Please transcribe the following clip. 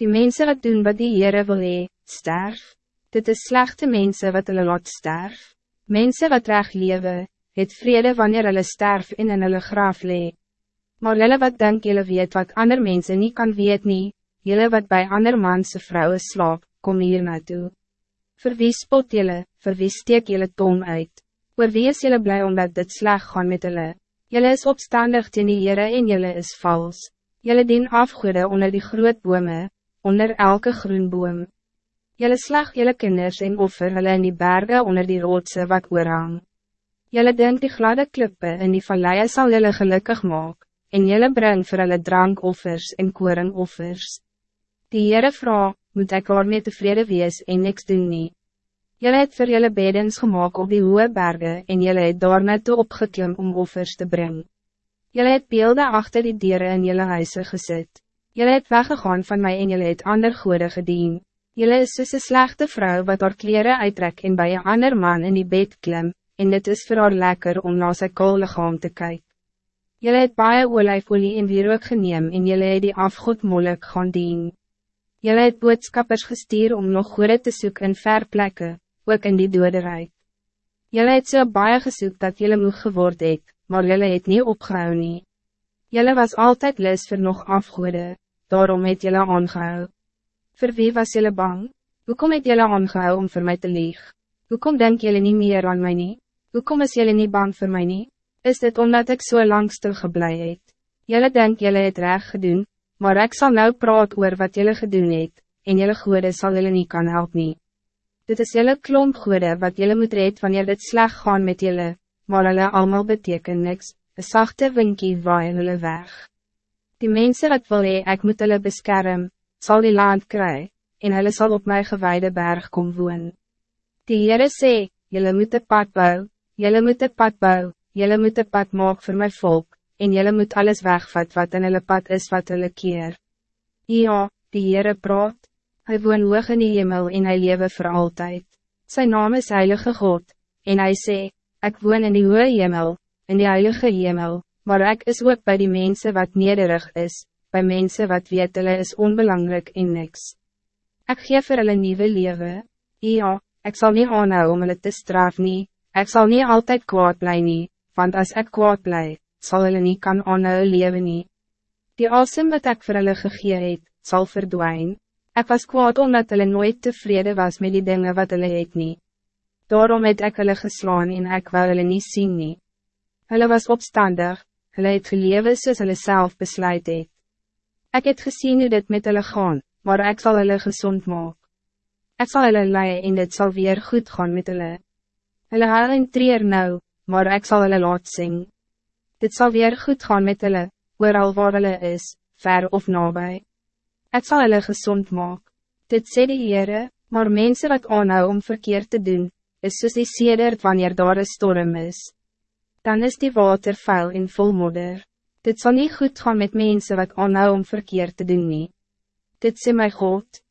Die mensen wat doen wat die Heere wil hee, sterf. Dit is slechte mensen wat hulle laat sterf. Mensen wat reg lewe, het vrede wanneer hulle sterf en in hulle graaf lee. Maar julle wat denk julle weet wat ander mensen niet kan weet nie, julle wat bij ander manse vrouwen slaap, kom hier naartoe. Voor wie spot julle, voor wie steek julle tong uit? Oor wie is julle blij omdat dit sleg gaan met julle? Julle is opstandig teen die Heere en julle is vals. Julle dien afgoede onder die groot bome, onder elke groen boom. Jelle slag jelle kinders en offer hulle in die bergen onder die roodse wat oorhang. Jelle denk die gladde klippe in die valleie sal jelle gelukkig maak, en jelle bring vir hulle drankoffers en koringoffers. Die Heere vraag, moet ek waarmee tevrede wees en niks doen nie. Jelle het vir jelle bedens gemaakt op die hoge bergen en jelle het daar net opgeklim om offers te brengen. Jelle het beelden achter die dieren in jelle huise gezet. Jullie het weggegaan van mij en jullie het ander goede gedien. Jullie is soos een slechte vrouw wat haar kleren uittrek en bij een ander man in die bed klim, en dit is voor haar lekker om na sy kool lichaam te kijken. Jullie het baie olijfolie en wierook geneem en jullie het die afgod moeilijk gaan dien. Jullie het boodskappers gestuur om nog goede te zoeken in ver plekken, ook in die doderijk. Jullie het so baie gesoek dat jullie moeg geword het, maar jullie het niet opgehou nie. Jelle was altijd les voor nog afgoede, daarom het jelle aangehou. Voor wie was jelle bang? Hoe kom het jelle aangehou om voor mij te lieg? Hoe kom denk jelle niet meer aan mij niet? Hoe kom is jelle niet bang voor mij niet? Is dit omdat ik zo so lang stil geblei het? Jelle denk jelle het recht gedoen, maar ik zal nou praat oor wat jelle gedoen het, en jelle goede zal jelle niet kan helpen. nie. Dit is jelle klomp goede wat jelle moet red wanneer dit slag gaan met jelle, maar hulle allemaal beteken niks, een zachte winkie waai hulle weg. Die mensen wat wil hee, ek moet hulle beskerm, sal die land kry, en hulle sal op my gewaarde berg kom woon. Die Heere sê, julle moet een pad bou, julle moet een pad bou, julle moet een pad maak voor mijn volk, en julle moet alles wegvat wat in hulle pad is wat hulle keer. Ja, die Heere praat, hy woon hoog in die hemel en hy lewe voor altijd. Zijn naam is Heilige God, en hij sê, ik woon in die hoge hemel, in die heilige hemel, maar ik is ook bij die mensen wat nederig is, bij mensen wat weet hulle is onbelangrijk in niks. Ik geef vir hulle nieuwe leven, ja, ik zal niet aanhou om hulle te straf nie, ek sal nie altyd kwaad bly nie, want als ik kwaad bly, sal hulle nie kan aanhou leven nie. Die asem wat ik vir hulle gegee het, sal verdwijn. Ik was kwaad omdat hulle nooit tevreden was met die dingen wat hulle het nie. Daarom het ek hulle geslaan en ek wil hulle nie sien nie. Hulle was opstandig, hulle het gelewe soos hulle self besluit het. Ek het gezien hoe dit met hulle gaan, maar ik zal hulle gezond maak. Ek sal hulle leie en dit sal weer goed gaan met hulle. Hulle huil en treer nou, maar ik zal hulle laat sing. Dit zal weer goed gaan met hulle, al waar hulle is, ver of nabij. Ik zal hulle gezond maak. Dit sê die Heere, maar mensen wat aanhou om verkeerd te doen, is soos die sedert wanneer daar een storm is dan is die water vuil en vol modder. Dit zal niet goed gaan met mensen wat aanhou om verkeerd te doen nie. Dit sê my God,